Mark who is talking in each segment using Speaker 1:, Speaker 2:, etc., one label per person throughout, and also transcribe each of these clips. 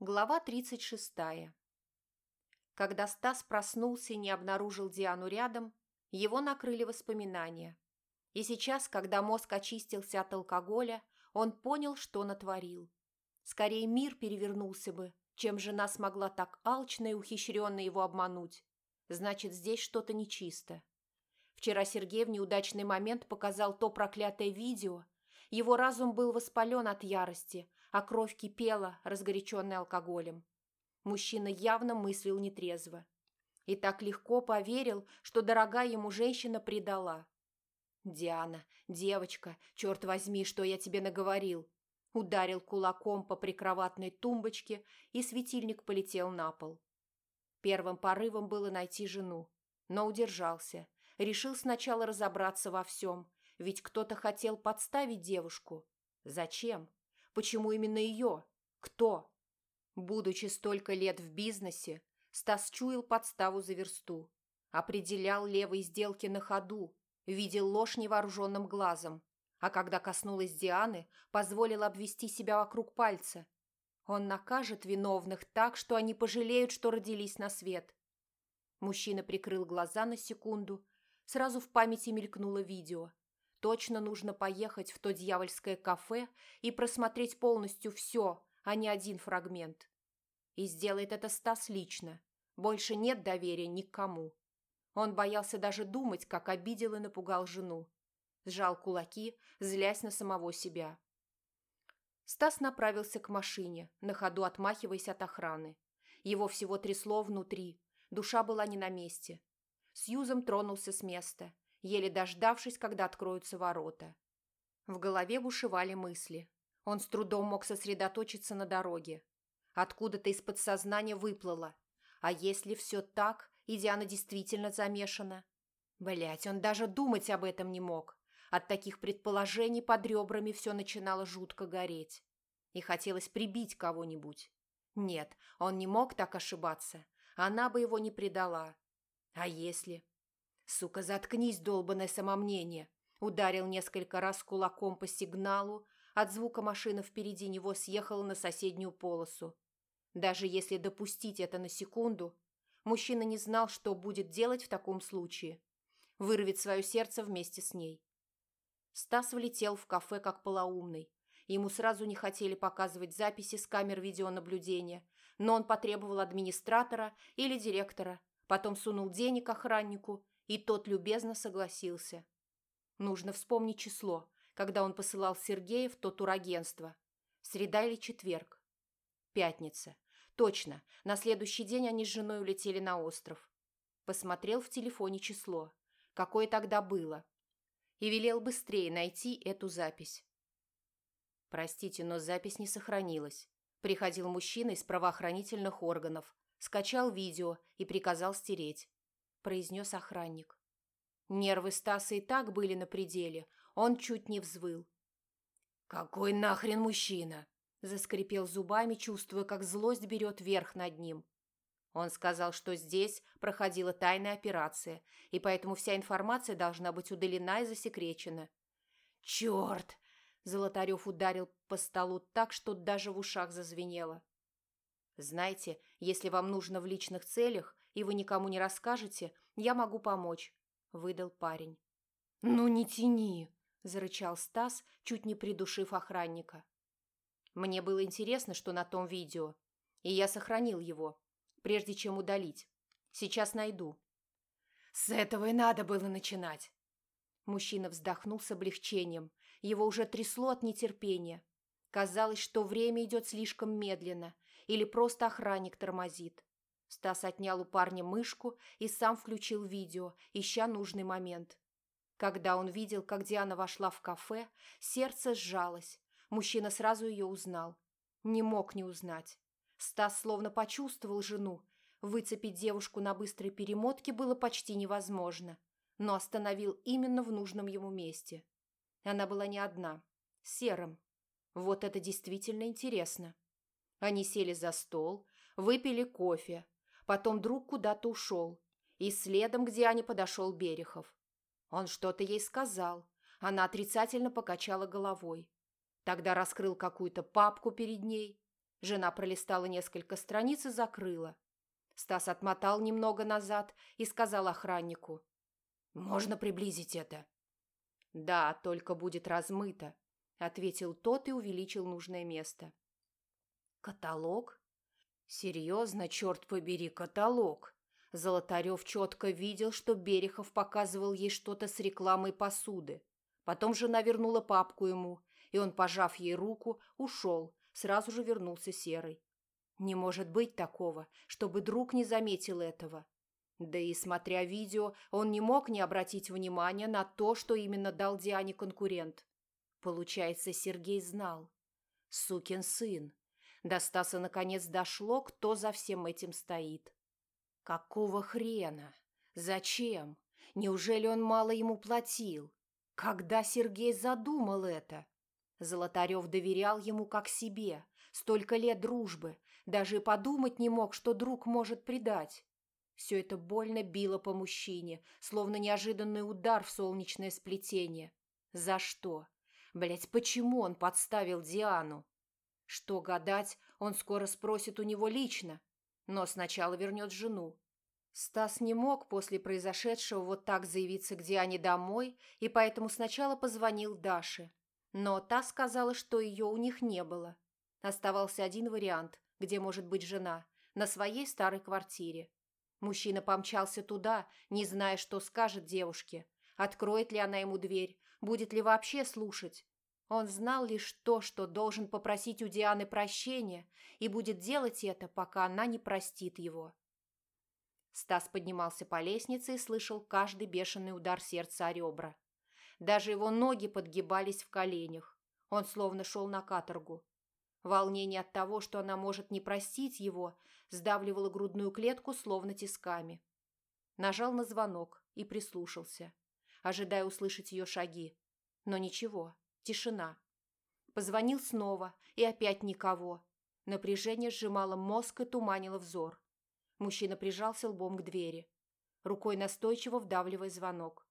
Speaker 1: Глава 36. Когда Стас проснулся и не обнаружил Диану рядом, его накрыли воспоминания. И сейчас, когда мозг очистился от алкоголя, он понял, что натворил. Скорее мир перевернулся бы, чем жена смогла так алчно и ухищренно его обмануть. Значит, здесь что-то нечисто. Вчера Сергей в неудачный момент показал то проклятое видео. Его разум был воспален от ярости, а кровь кипела, разгоряченная алкоголем. Мужчина явно мыслил нетрезво. И так легко поверил, что дорогая ему женщина предала. «Диана, девочка, черт возьми, что я тебе наговорил!» Ударил кулаком по прикроватной тумбочке, и светильник полетел на пол. Первым порывом было найти жену, но удержался. Решил сначала разобраться во всем, ведь кто-то хотел подставить девушку. Зачем? Почему именно ее? Кто? Будучи столько лет в бизнесе, Стас чуял подставу за версту. Определял левые сделки на ходу, видел ложь невооруженным глазом. А когда коснулась Дианы, позволил обвести себя вокруг пальца. Он накажет виновных так, что они пожалеют, что родились на свет. Мужчина прикрыл глаза на секунду. Сразу в памяти мелькнуло видео. Точно нужно поехать в то дьявольское кафе и просмотреть полностью все, а не один фрагмент. И сделает это Стас лично. Больше нет доверия никому. Он боялся даже думать, как обидел и напугал жену. Сжал кулаки, злясь на самого себя. Стас направился к машине, на ходу отмахиваясь от охраны. Его всего трясло внутри, душа была не на месте. Сьюзом тронулся с места – еле дождавшись, когда откроются ворота. В голове бушевали мысли. Он с трудом мог сосредоточиться на дороге. Откуда-то из подсознания выплыло. А если все так, и Диана действительно замешана? Блять, он даже думать об этом не мог. От таких предположений под ребрами все начинало жутко гореть. И хотелось прибить кого-нибудь. Нет, он не мог так ошибаться. Она бы его не предала. А если? «Сука, заткнись, долбанное самомнение!» Ударил несколько раз кулаком по сигналу, от звука машина впереди него съехала на соседнюю полосу. Даже если допустить это на секунду, мужчина не знал, что будет делать в таком случае. Вырвет свое сердце вместе с ней. Стас влетел в кафе как полоумный. Ему сразу не хотели показывать записи с камер видеонаблюдения, но он потребовал администратора или директора, потом сунул денег охраннику и тот любезно согласился. Нужно вспомнить число, когда он посылал Сергея в то турагентство. Среда или четверг? Пятница. Точно, на следующий день они с женой улетели на остров. Посмотрел в телефоне число. Какое тогда было. И велел быстрее найти эту запись. Простите, но запись не сохранилась. Приходил мужчина из правоохранительных органов, скачал видео и приказал стереть. – произнес охранник. Нервы Стаса и так были на пределе, он чуть не взвыл. «Какой нахрен мужчина?» – заскрипел зубами, чувствуя, как злость берет верх над ним. Он сказал, что здесь проходила тайная операция, и поэтому вся информация должна быть удалена и засекречена. «Черт!» – Золотарев ударил по столу так, что даже в ушах зазвенело. «Знаете, если вам нужно в личных целях, и вы никому не расскажете, я могу помочь», – выдал парень. «Ну не тяни!» – зарычал Стас, чуть не придушив охранника. Мне было интересно, что на том видео, и я сохранил его, прежде чем удалить. Сейчас найду. «С этого и надо было начинать!» Мужчина вздохнул с облегчением. Его уже трясло от нетерпения. Казалось, что время идет слишком медленно, или просто охранник тормозит. Стас отнял у парня мышку и сам включил видео, ища нужный момент. Когда он видел, как Диана вошла в кафе, сердце сжалось. Мужчина сразу ее узнал. Не мог не узнать. Стас словно почувствовал жену. Выцепить девушку на быстрой перемотке было почти невозможно, но остановил именно в нужном ему месте. Она была не одна. Серым. Вот это действительно интересно. Они сели за стол, выпили кофе, Потом друг куда-то ушел. И следом к Диане подошел Берехов. Он что-то ей сказал. Она отрицательно покачала головой. Тогда раскрыл какую-то папку перед ней. Жена пролистала несколько страниц и закрыла. Стас отмотал немного назад и сказал охраннику. «Можно приблизить это?» «Да, только будет размыто», — ответил тот и увеличил нужное место. «Каталог?» «Серьезно, черт побери, каталог!» Золотарев четко видел, что Берехов показывал ей что-то с рекламой посуды. Потом жена вернула папку ему, и он, пожав ей руку, ушел, сразу же вернулся Серый. Не может быть такого, чтобы друг не заметил этого. Да и, смотря видео, он не мог не обратить внимания на то, что именно дал Диане конкурент. Получается, Сергей знал. Сукин сын. До Стаса наконец дошло, кто за всем этим стоит. Какого хрена? Зачем? Неужели он мало ему платил? Когда Сергей задумал это? Золотарев доверял ему как себе. Столько лет дружбы. Даже подумать не мог, что друг может предать. Все это больно било по мужчине, словно неожиданный удар в солнечное сплетение. За что? Блять, почему он подставил Диану? Что гадать, он скоро спросит у него лично, но сначала вернет жену. Стас не мог после произошедшего вот так заявиться к Диане домой, и поэтому сначала позвонил Даше. Но та сказала, что ее у них не было. Оставался один вариант, где может быть жена, на своей старой квартире. Мужчина помчался туда, не зная, что скажет девушке. Откроет ли она ему дверь, будет ли вообще слушать. Он знал лишь то, что должен попросить у Дианы прощения и будет делать это, пока она не простит его. Стас поднимался по лестнице и слышал каждый бешеный удар сердца о ребра. Даже его ноги подгибались в коленях. Он словно шел на каторгу. Волнение от того, что она может не простить его, сдавливало грудную клетку словно тисками. Нажал на звонок и прислушался, ожидая услышать ее шаги. Но ничего, тишина. Позвонил снова, и опять никого. Напряжение сжимало мозг и туманило взор. Мужчина прижался лбом к двери, рукой настойчиво вдавливая звонок.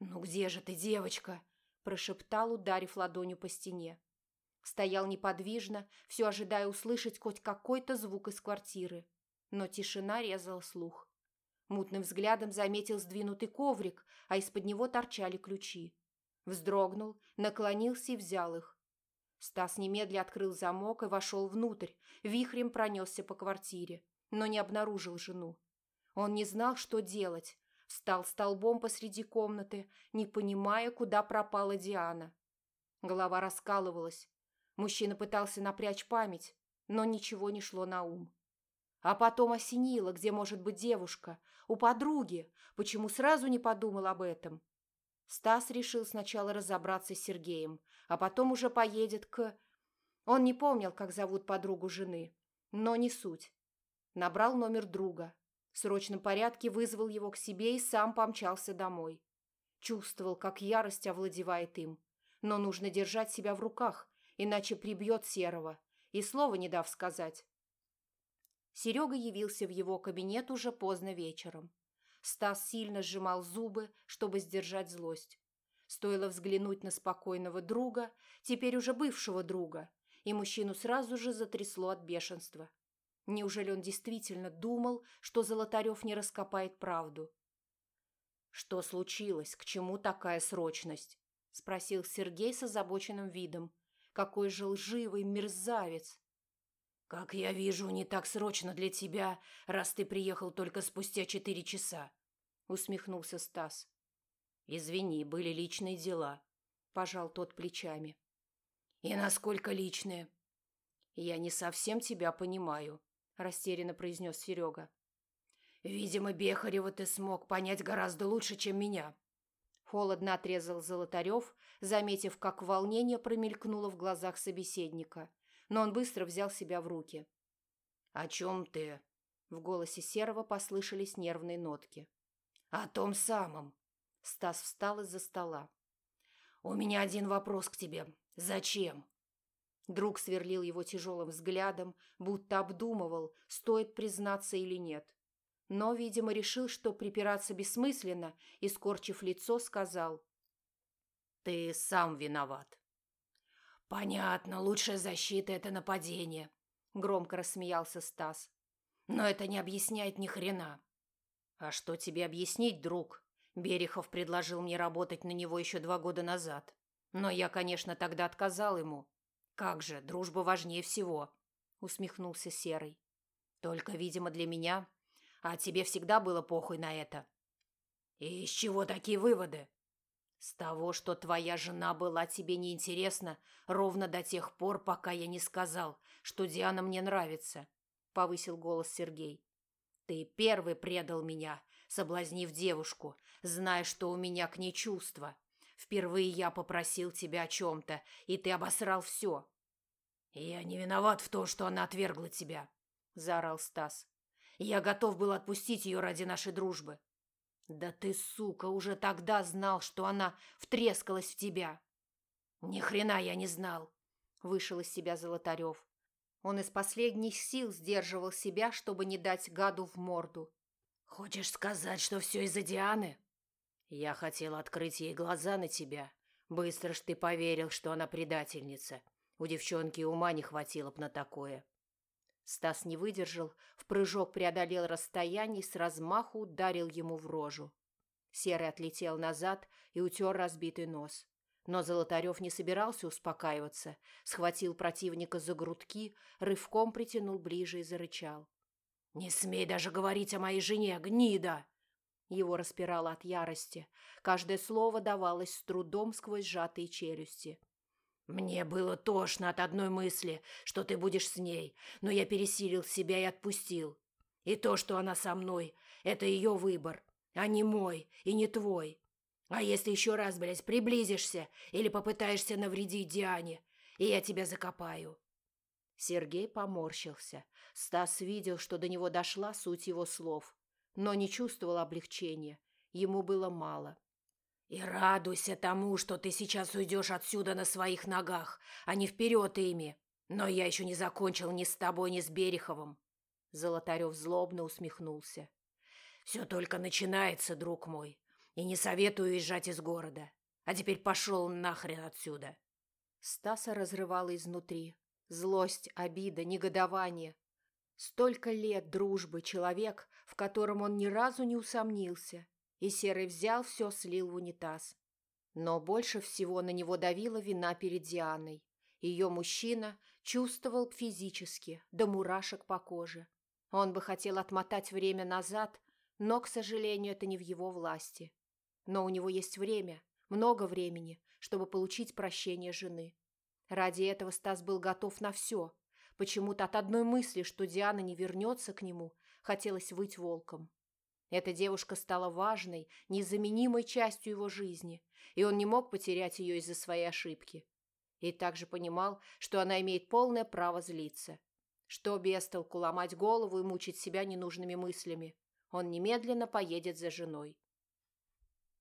Speaker 1: «Ну где же ты, девочка?» – прошептал, ударив ладонью по стене. Стоял неподвижно, все ожидая услышать хоть какой-то звук из квартиры. Но тишина резала слух. Мутным взглядом заметил сдвинутый коврик, а из-под него торчали ключи. Вздрогнул, наклонился и взял их. Стас немедля открыл замок и вошел внутрь, вихрем пронесся по квартире но не обнаружил жену. Он не знал, что делать, встал столбом посреди комнаты, не понимая, куда пропала Диана. Голова раскалывалась. Мужчина пытался напрячь память, но ничего не шло на ум. А потом осенило, где может быть девушка, у подруги, почему сразу не подумал об этом. Стас решил сначала разобраться с Сергеем, а потом уже поедет к... Он не помнил, как зовут подругу жены, но не суть. Набрал номер друга. В срочном порядке вызвал его к себе и сам помчался домой. Чувствовал, как ярость овладевает им. Но нужно держать себя в руках, иначе прибьет Серого, и слова не дав сказать. Серега явился в его кабинет уже поздно вечером. Стас сильно сжимал зубы, чтобы сдержать злость. Стоило взглянуть на спокойного друга, теперь уже бывшего друга, и мужчину сразу же затрясло от бешенства. Неужели он действительно думал, что Золотарев не раскопает правду? «Что случилось? К чему такая срочность?» – спросил Сергей с озабоченным видом. «Какой же лживый мерзавец!» «Как я вижу, не так срочно для тебя, раз ты приехал только спустя четыре часа», – усмехнулся Стас. «Извини, были личные дела», – пожал тот плечами. «И насколько личные?» «Я не совсем тебя понимаю», – растерянно произнес Серега. «Видимо, Бехарева ты смог понять гораздо лучше, чем меня». Холодно отрезал Золотарев, заметив, как волнение промелькнуло в глазах собеседника. Но он быстро взял себя в руки. «О чем ты?» В голосе Серого послышались нервные нотки. «О том самом». Стас встал из-за стола. «У меня один вопрос к тебе. Зачем?» Друг сверлил его тяжелым взглядом, будто обдумывал, стоит признаться или нет. Но, видимо, решил, что припираться бессмысленно, и, скорчив лицо, сказал. «Ты сам виноват». «Понятно, лучшая защита – это нападение», Громко рассмеялся Стас.
Speaker 2: Но это не объясняет ни хрена. А что тебе объяснить, друг? Берехов предложил мне работать на него еще два года назад. Но я, конечно, тогда отказал ему. Как же, дружба важнее всего, усмехнулся Серый. Только, видимо, для меня. А тебе всегда было похуй на это. И из чего такие выводы? С того, что твоя жена была тебе неинтересна ровно до тех пор, пока я не сказал, что Диана мне нравится, повысил голос Сергей. Ты первый предал меня, соблазнив девушку, зная, что у меня к ней чувства. Впервые я попросил тебя о чем-то, и ты обосрал все. Я не виноват в том, что она отвергла тебя, заорал Стас. Я готов был отпустить ее ради нашей дружбы. Да ты, сука, уже тогда знал, что она втрескалась в тебя. Ни хрена я не знал, вышел из себя Золотарев. Он из последних сил сдерживал себя, чтобы не дать гаду в морду. «Хочешь сказать, что все из-за Дианы?» «Я хотел открыть ей глаза на тебя. Быстро ж ты поверил, что она предательница. У девчонки ума не хватило б на такое». Стас не выдержал, в прыжок преодолел расстояние и с размаху ударил ему в рожу. Серый отлетел назад и утер разбитый нос. Но Золотарев не собирался успокаиваться, схватил противника за грудки, рывком притянул ближе и зарычал. «Не смей даже говорить о моей жене, гнида!» Его распирало от ярости. Каждое слово давалось с трудом сквозь сжатые челюсти. «Мне было тошно от одной мысли, что ты будешь с ней, но я пересилил себя и отпустил. И то, что она со мной, это ее выбор, а не мой и не твой. А если еще раз, блядь, приблизишься или попытаешься навредить Диане, и я тебя закопаю». Сергей поморщился. Стас видел, что до него дошла суть его слов, но не чувствовал облегчения. Ему было мало. «И радуйся тому, что ты сейчас уйдешь отсюда на своих ногах, а не вперед ими. Но я еще не закончил ни с тобой, ни с Береховым». Золотарев злобно усмехнулся. «Все только начинается, друг мой и не советую уезжать из города. А теперь пошел нахрен отсюда».
Speaker 1: Стаса разрывала изнутри. Злость, обида, негодование. Столько лет дружбы, человек, в котором он ни разу не усомнился. И Серый взял все, слил в унитаз. Но больше всего на него давила вина перед Дианой. Ее мужчина чувствовал физически, до мурашек по коже. Он бы хотел отмотать время назад, но, к сожалению, это не в его власти. Но у него есть время, много времени, чтобы получить прощение жены. Ради этого Стас был готов на все. Почему-то от одной мысли, что Диана не вернется к нему, хотелось выть волком. Эта девушка стала важной, незаменимой частью его жизни, и он не мог потерять ее из-за своей ошибки. И также понимал, что она имеет полное право злиться. Что без толку ломать голову и мучить себя ненужными мыслями. Он немедленно поедет за женой.